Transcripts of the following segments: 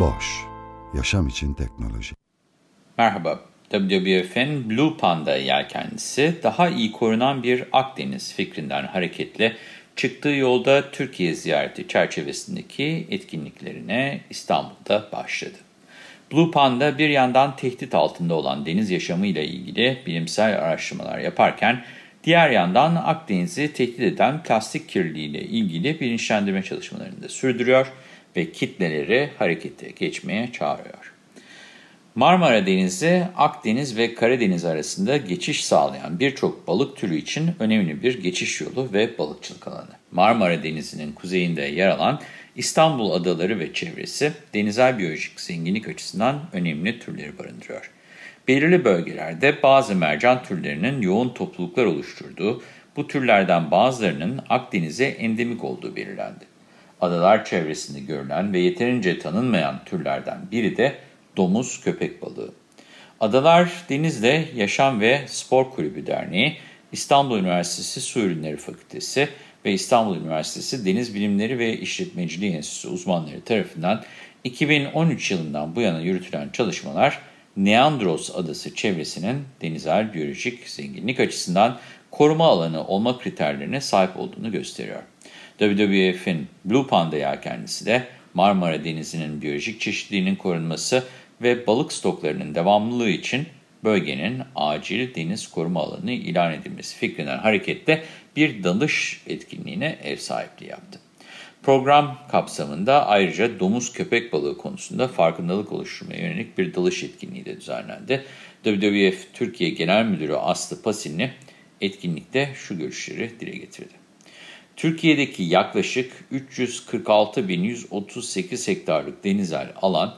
Boş, yaşam için teknoloji. Merhaba, WWF'in Blue Panda yelkenlisi daha iyi korunan bir Akdeniz fikrinden hareketle çıktığı yolda Türkiye ziyareti çerçevesindeki etkinliklerine İstanbul'da başladı. Blue Panda bir yandan tehdit altında olan deniz yaşamıyla ilgili bilimsel araştırmalar yaparken diğer yandan Akdeniz'i tehdit eden plastik kirliliği ile ilgili bilinçlendirme çalışmalarını da sürdürüyor ve kitleleri harekete geçmeye çağırıyor. Marmara Denizi, Akdeniz ve Karadeniz arasında geçiş sağlayan birçok balık türü için önemli bir geçiş yolu ve balıkçılık alanı. Marmara Denizi'nin kuzeyinde yer alan İstanbul adaları ve çevresi denizel biyolojik zenginlik açısından önemli türleri barındırıyor. Belirli bölgelerde bazı mercan türlerinin yoğun topluluklar oluşturduğu, bu türlerden bazılarının Akdeniz'e endemik olduğu belirlendi. Adalar çevresinde görülen ve yeterince tanınmayan türlerden biri de domuz köpek balığı. Adalar Deniz'de Yaşam ve Spor Kulübü Derneği, İstanbul Üniversitesi Su Ürünleri Fakültesi ve İstanbul Üniversitesi Deniz Bilimleri ve İşletmeciliği Enstitüsü uzmanları tarafından 2013 yılından bu yana yürütülen çalışmalar, Neandros Adası çevresinin denizel biyolojik zenginlik açısından koruma alanı olma kriterlerine sahip olduğunu gösteriyor. WWF'in Blue Panda yelkenlisi de Marmara Denizi'nin biyolojik çeşitliliğinin korunması ve balık stoklarının devamlılığı için bölgenin acil deniz koruma alanı ilan edilmesi fikrinden hareketle bir dalış etkinliğine ev sahipliği yaptı. Program kapsamında ayrıca domuz köpek balığı konusunda farkındalık oluşturmaya yönelik bir dalış etkinliği de düzenlendi. WWF Türkiye Genel Müdürü Aslı Pasinli etkinlikte şu görüşleri dile getirdi. Türkiye'deki yaklaşık 346.138 hektarlık denizel alan,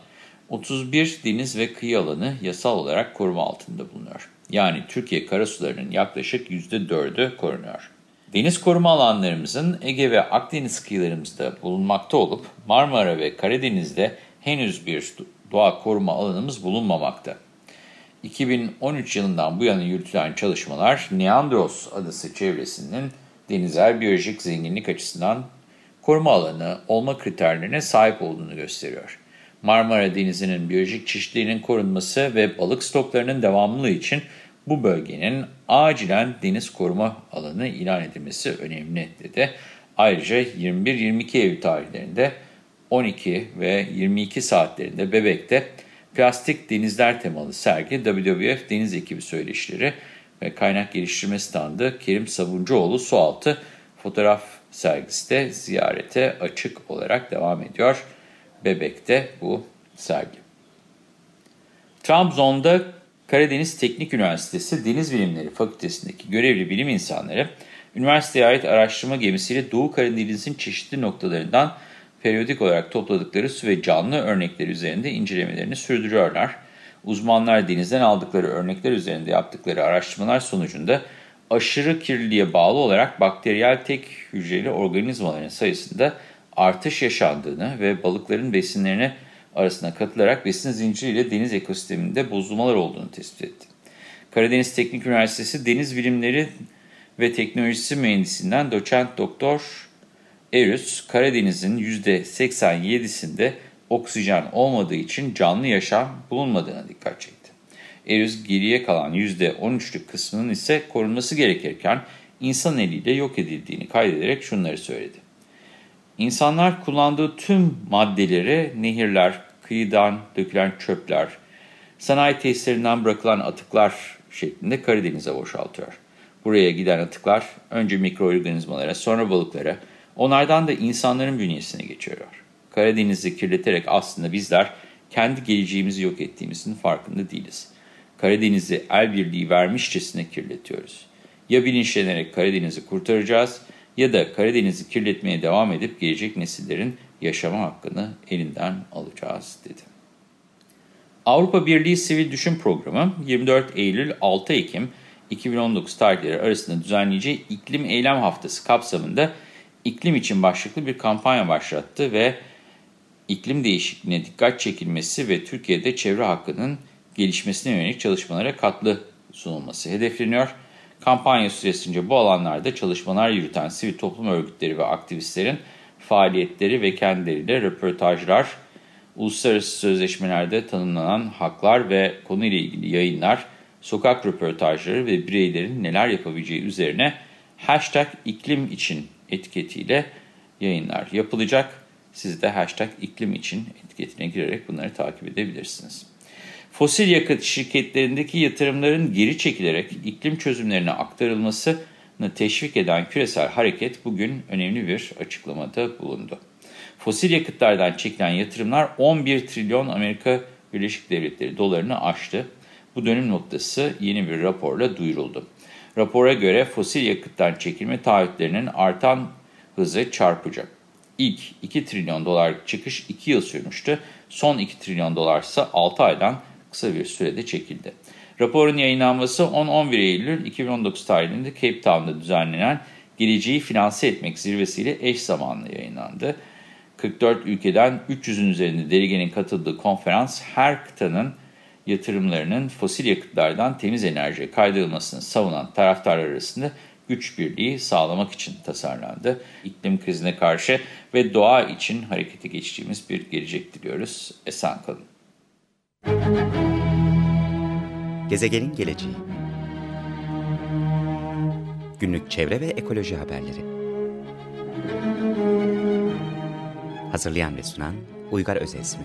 31 deniz ve kıyı alanı yasal olarak koruma altında bulunuyor. Yani Türkiye karasularının yaklaşık %4'ü korunuyor. Deniz koruma alanlarımızın Ege ve Akdeniz kıyılarımızda bulunmakta olup Marmara ve Karadeniz'de henüz bir doğa koruma alanımız bulunmamakta. 2013 yılından bu yana yürütülen çalışmalar Neandros adası çevresinin denizel biyolojik zenginlik açısından koruma alanı olma kriterlerine sahip olduğunu gösteriyor. Marmara Denizi'nin biyolojik çeşitliliğinin korunması ve balık stoklarının devamlılığı için bu bölgenin acilen deniz koruma alanı ilan edilmesi önemli dedi. Ayrıca 21-22 Eylül tarihlerinde 12 ve 22 saatlerinde Bebek'te plastik denizler temalı sergi WWF Deniz Ekibi Söyleşileri ve Kaynak Geliştirme Standı Kerim Sabuncuoğlu Sualtı fotoğraf sergisi de ziyarete açık olarak devam ediyor. Bebek'te bu sergi. Trabzon'da Karadeniz Teknik Üniversitesi Deniz Bilimleri Fakültesindeki görevli bilim insanları, üniversiteye ait araştırma gemisiyle Doğu Karadeniz'in çeşitli noktalarından periyodik olarak topladıkları su ve canlı örnekler üzerinde incelemelerini sürdürüyorlar. Uzmanlar denizden aldıkları örnekler üzerinde yaptıkları araştırmalar sonucunda aşırı kirliliğe bağlı olarak bakteriyel tek hücreli organizmaların sayısında artış yaşandığını ve balıkların besinlerine arasına katılarak besin zinciriyle deniz ekosisteminde bozulmalar olduğunu tespit etti. Karadeniz Teknik Üniversitesi Deniz Bilimleri ve Teknolojisi Mühendisinden doçent doktor Erüs, Karadeniz'in %87'sinde oksijen olmadığı için canlı yaşam bulunmadığına dikkat çekti. Erüs geriye kalan %13'lük kısmının ise korunması gerekirken insan eliyle yok edildiğini kaydederek şunları söyledi. İnsanlar kullandığı tüm maddeleri nehirler, kıyıdan dökülen çöpler, sanayi tesislerinden bırakılan atıklar şeklinde Karadeniz'e boşaltıyor. Buraya giden atıklar önce mikroorganizmalara sonra balıklara, onlardan da insanların bünyesine geçiyor. Karadeniz'i kirleterek aslında bizler kendi geleceğimizi yok ettiğimizin farkında değiliz. Karadeniz'i el birliği vermişçesine kirletiyoruz. Ya bilinçlenerek Karadeniz'i kurtaracağız ya da Karadeniz'i kirletmeye devam edip gelecek nesillerin yaşama hakkını elinden alacağız dedi. Avrupa Birliği Sivil Düşün Programı 24 Eylül-6 Ekim 2019 tarihleri arasında düzenleyeceği İklim Eylem Haftası kapsamında iklim için başlıklı bir kampanya başlattı ve iklim değişikliğine dikkat çekilmesi ve Türkiye'de çevre hakkının gelişmesine yönelik çalışmalara katlı sunulması hedefleniyor. Kampanya süresince bu alanlarda çalışmalar yürüten sivil toplum örgütleri ve aktivistlerin faaliyetleri ve kendileriyle röportajlar, uluslararası sözleşmelerde tanımlanan haklar ve konuyla ilgili yayınlar, sokak röportajları ve bireylerin neler yapabileceği üzerine hashtag iklim için etiketiyle yayınlar yapılacak. Siz de hashtag iklim için etiketine girerek bunları takip edebilirsiniz. Fosil yakıt şirketlerindeki yatırımların geri çekilerek iklim çözümlerine aktarılmasını teşvik eden küresel hareket bugün önemli bir açıklamada bulundu. Fosil yakıtlardan çekilen yatırımlar 11 trilyon Amerika Birleşik Devletleri dolarını aştı. Bu dönüm noktası yeni bir raporla duyuruldu. Rapora göre fosil yakıttan çekilme taahhütlerinin artan hızı çarpacak. İlk 2 trilyon dolar çıkış 2 yıl sürmüştü. Son 2 trilyon dolar ise 6 aydan kısa bir sürede çekildi. Raporun yayınlanması 10-11 Eylül 2019 tarihinde Cape Town'da düzenlenen Geleceği Finanse Etmek zirvesiyle eş zamanlı yayınlandı. 44 ülkeden 300'ün üzerinde delegenin katıldığı konferans her kıtanın yatırımlarının fosil yakıtlardan temiz enerjiye kaydırılmasını savunan taraftarlar arasında güç birliği sağlamak için tasarlandı. İklim krizine karşı ve doğa için harekete geçtiğimiz bir gelecek diliyoruz. Esen kalın. Gezegenin geleceği Günlük çevre ve ekoloji haberleri Hazırlayan ve sunan Uygar Özesmi